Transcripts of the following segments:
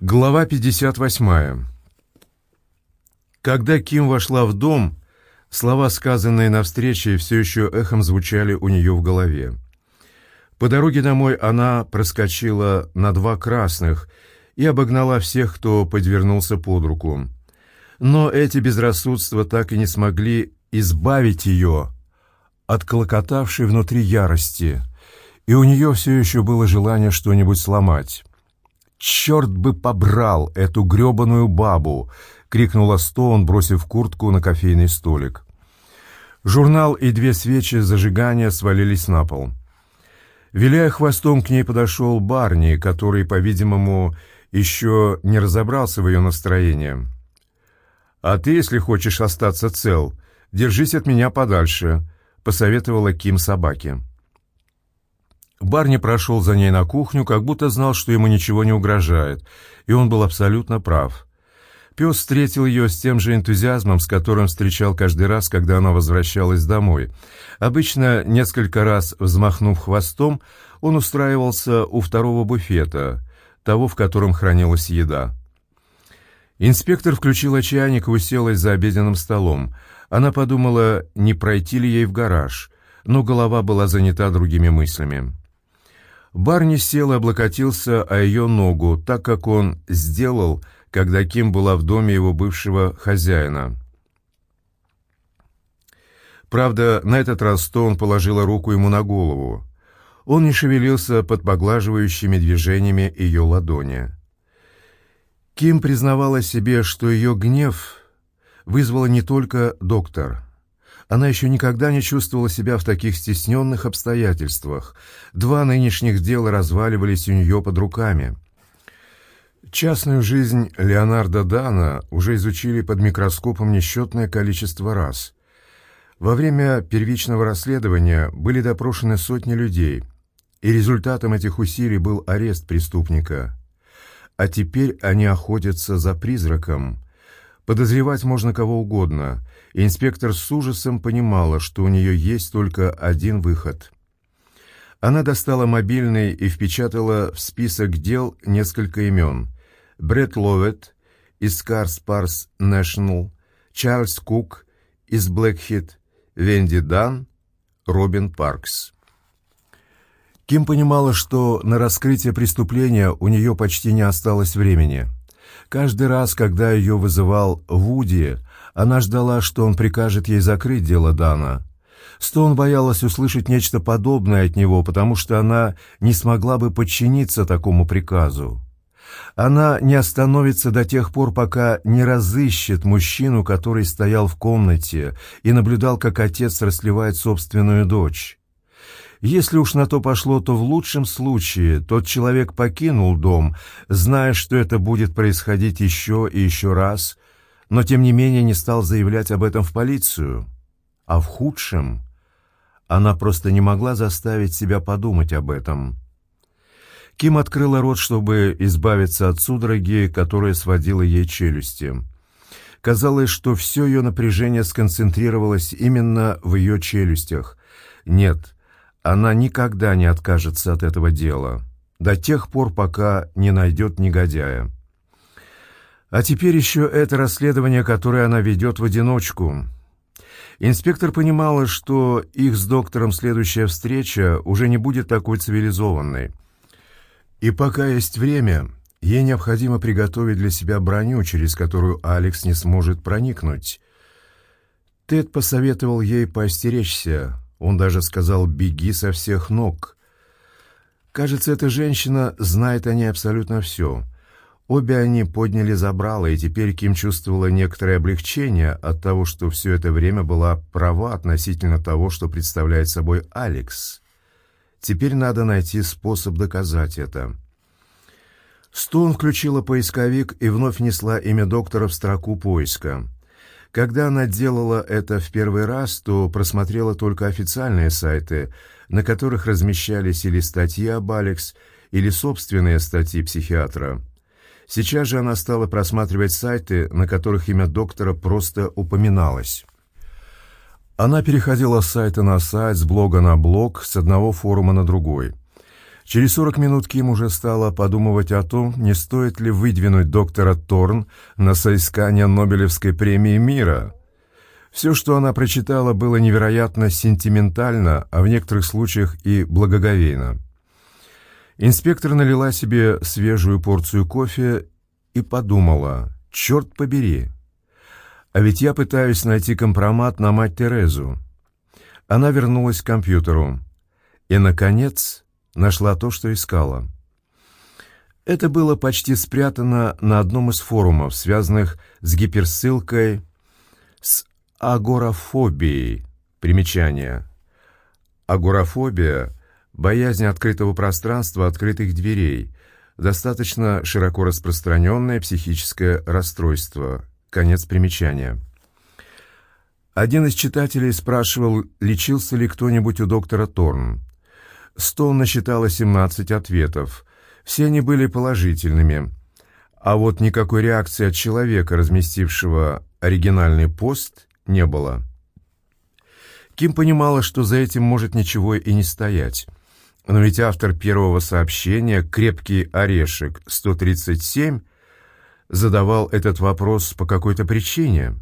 Глава 58. Когда Ким вошла в дом, слова, сказанные на встрече, все еще эхом звучали у нее в голове. По дороге домой она проскочила на два красных и обогнала всех, кто подвернулся под руку. Но эти безрассудства так и не смогли избавить ее от клокотавшей внутри ярости, и у нее все еще было желание что-нибудь сломать. «Черт бы побрал эту гребаную бабу!» — крикнула Стоун, бросив куртку на кофейный столик. Журнал и две свечи зажигания свалились на пол. Виляя хвостом, к ней подошел Барни, который, по-видимому, еще не разобрался в ее настроении. «А ты, если хочешь остаться цел, держись от меня подальше», — посоветовала Ким собаке. Барни прошел за ней на кухню, как будто знал, что ему ничего не угрожает, и он был абсолютно прав. Пес встретил ее с тем же энтузиазмом, с которым встречал каждый раз, когда она возвращалась домой. Обычно, несколько раз взмахнув хвостом, он устраивался у второго буфета, того, в котором хранилась еда. Инспектор включила чайник и уселась за обеденным столом. Она подумала, не пройти ли ей в гараж, но голова была занята другими мыслями. Барни сел и облокотился о ее ногу, так как он сделал, когда Ким была в доме его бывшего хозяина. Правда, на этот раз Стоун положила руку ему на голову. Он не шевелился под поглаживающими движениями ее ладони. Ким признавала себе, что ее гнев вызвала не только доктор — она еще никогда не чувствовала себя в таких стесненных обстоятельствах. Два нынешних дела разваливались у нее под руками. Частную жизнь Леонардо Дана уже изучили под микроскопом несчетное количество раз. Во время первичного расследования были допрошены сотни людей, и результатом этих усилий был арест преступника. А теперь они охотятся за призраком. Подозревать можно кого угодно — Инспектор с ужасом понимала, что у нее есть только один выход. Она достала мобильный и впечатала в список дел несколько имен. Брэд Ловет из Cars Pars National, Чарльз Кук из Блэкхит, Венди Дан, Робин Паркс. Ким понимала, что на раскрытие преступления у нее почти не осталось времени. Каждый раз, когда ее вызывал Вуди, она ждала, что он прикажет ей закрыть дело Дана. Стоун боялась услышать нечто подобное от него, потому что она не смогла бы подчиниться такому приказу. Она не остановится до тех пор, пока не разыщет мужчину, который стоял в комнате и наблюдал, как отец расливает собственную дочь. Если уж на то пошло, то в лучшем случае тот человек покинул дом, зная, что это будет происходить еще и еще раз, но тем не менее не стал заявлять об этом в полицию. А в худшем она просто не могла заставить себя подумать об этом. Ким открыла рот, чтобы избавиться от судороги, которая сводила ей челюсти. Казалось, что все ее напряжение сконцентрировалось именно в ее челюстях. Нет, она никогда не откажется от этого дела, до тех пор, пока не найдет негодяя. А теперь еще это расследование, которое она ведет в одиночку. Инспектор понимала, что их с доктором следующая встреча уже не будет такой цивилизованной. И пока есть время, ей необходимо приготовить для себя броню, через которую Алекс не сможет проникнуть. Тед посоветовал ей поостеречься. Он даже сказал «беги со всех ног». Кажется, эта женщина знает о ней абсолютно все — Обе они подняли забрало, и теперь Ким чувствовала некоторое облегчение от того, что все это время была права относительно того, что представляет собой Алекс. Теперь надо найти способ доказать это. Стоун включила поисковик и вновь внесла имя доктора в строку поиска. Когда она делала это в первый раз, то просмотрела только официальные сайты, на которых размещались или статьи об Алекс, или собственные статьи психиатра. Сейчас же она стала просматривать сайты, на которых имя доктора просто упоминалось. Она переходила с сайта на сайт, с блога на блог, с одного форума на другой. Через сорок минут Ким уже стала подумывать о том, не стоит ли выдвинуть доктора Торн на соискание Нобелевской премии мира. Все, что она прочитала, было невероятно сентиментально, а в некоторых случаях и благоговейно. Инспектор налила себе свежую порцию кофе и подумала, «Черт побери! А ведь я пытаюсь найти компромат на мать Терезу». Она вернулась к компьютеру и, наконец, нашла то, что искала. Это было почти спрятано на одном из форумов, связанных с гиперссылкой с агорафобией. Примечание. Агорафобия – боязнь открытого пространства, открытых дверей, достаточно широко распространенное психическое расстройство. Конец примечания. Один из читателей спрашивал, лечился ли кто-нибудь у доктора Торн. Стоун насчитала 17 ответов. Все они были положительными. А вот никакой реакции от человека, разместившего оригинальный пост, не было. Ким понимала, что за этим может ничего и не стоять. Но ведь автор первого сообщения «Крепкий орешек 137» задавал этот вопрос по какой-то причине.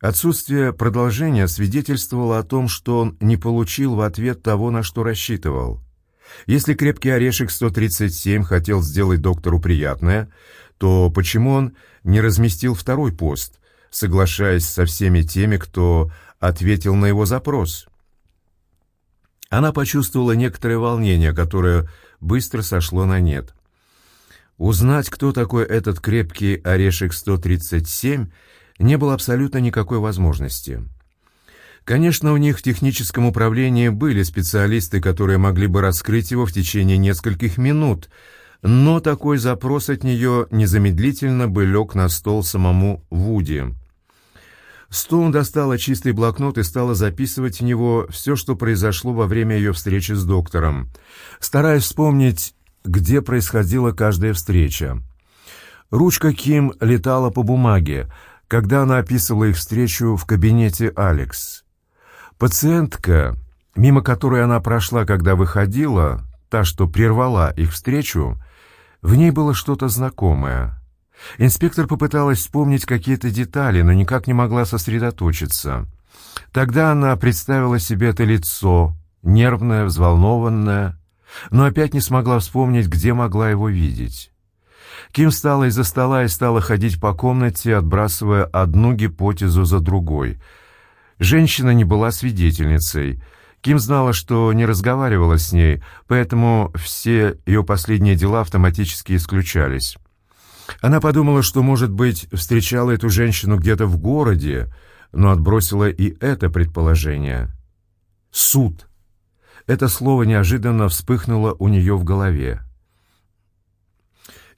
Отсутствие продолжения свидетельствовало о том, что он не получил в ответ того, на что рассчитывал. Если крепкий орешек 137 хотел сделать доктору приятное, то почему он не разместил второй пост, соглашаясь со всеми теми, кто ответил на его запрос? Она почувствовала некоторое волнение, которое быстро сошло на нет. Узнать, кто такой этот крепкий орешек 137, не было абсолютно никакой возможности. Конечно, у них в техническом управлении были специалисты, которые могли бы раскрыть его в течение нескольких минут, но такой запрос от нее незамедлительно бы лег на стол самому Вуди. Стоун достала чистый блокнот и стала записывать в него все, что произошло во время ее встречи с доктором, стараясь вспомнить, где происходила каждая встреча. Ручка Ким летала по бумаге, когда она описывала их встречу в кабинете Алекс. Пациентка, мимо которой она прошла, когда выходила, та, что прервала их встречу, в ней было что-то знакомое. Инспектор попыталась вспомнить какие-то детали, но никак не могла сосредоточиться. Тогда она представила себе это лицо, нервное, взволнованное, но опять не смогла вспомнить, где могла его видеть. Ким встала из-за стола и стала ходить по комнате, отбрасывая одну гипотезу за другой. Женщина не была свидетельницей. Ким знала, что не разговаривала с ней, поэтому все ее последние дела автоматически исключались. Она подумала, что, может быть, встречала эту женщину где-то в городе, но отбросила и это предположение. «Суд». Это слово неожиданно вспыхнуло у нее в голове.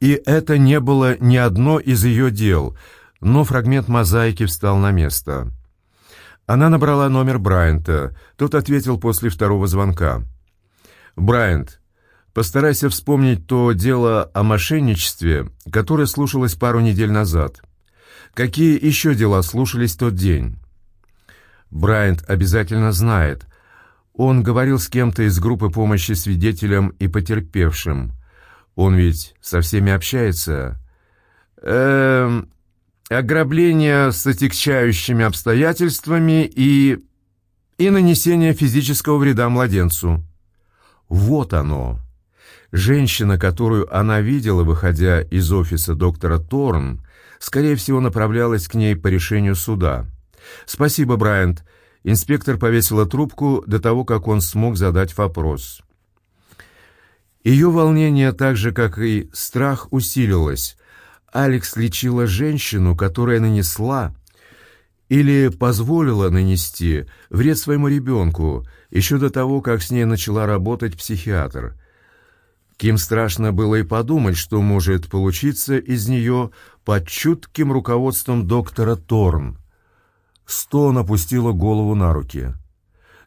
И это не было ни одно из ее дел, но фрагмент мозаики встал на место. Она набрала номер Брайанта. Тот ответил после второго звонка. «Брайант, постарайся вспомнить то дело о мошенничестве, которое слушалось пару недель назад. Какие еще дела слушались тот день?» Брайант обязательно знает. Он говорил с кем-то из группы помощи свидетелям и потерпевшим. Он ведь со всеми общается. Эм, ограбление с отягчающими обстоятельствами и... и нанесение физического вреда младенцу. Вот оно. Женщина, которую она видела, выходя из офиса доктора Торн, скорее всего, направлялась к ней по решению суда. «Спасибо, Брайант». Инспектор повесила трубку до того, как он смог задать вопрос. Ее волнение, так же, как и страх, усилилось. Алекс лечила женщину, которая нанесла или позволила нанести вред своему ребенку еще до того, как с ней начала работать психиатр. Ким страшно было и подумать, что может получиться из нее под чутким руководством доктора Торн. Стон опустила голову на руки.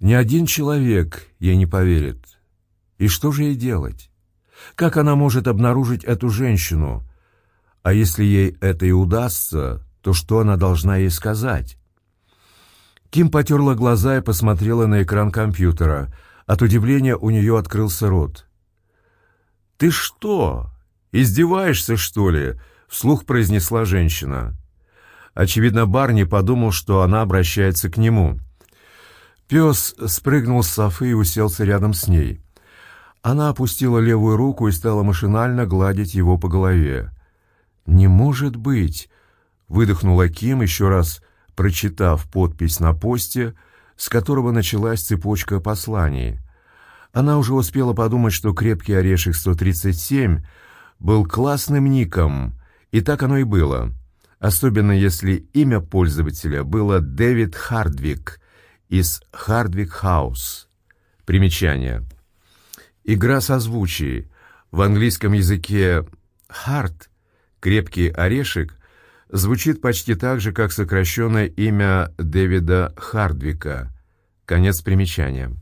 Ни один человек ей не поверит. И что же ей делать? Как она может обнаружить эту женщину? А если ей это и удастся, то что она должна ей сказать? Ким потерла глаза и посмотрела на экран компьютера. От удивления у нее открылся рот. «Ты что, издеваешься, что ли?» — вслух произнесла женщина. Очевидно, Барни подумал, что она обращается к нему. Пес спрыгнул с софы и уселся рядом с ней. Она опустила левую руку и стала машинально гладить его по голове. «Не может быть!» — выдохнула Ким, еще раз прочитав подпись на посте, с которого началась цепочка посланий. Она уже успела подумать, что «Крепкий орешек 137» был классным ником, и так оно и было, особенно если имя пользователя было Дэвид Хардвик из Хардвик Хаус. Примечание. Игра созвучий. В английском языке «hard» — «крепкий орешек» звучит почти так же, как сокращенное имя Дэвида Хардвика. Конец примечания.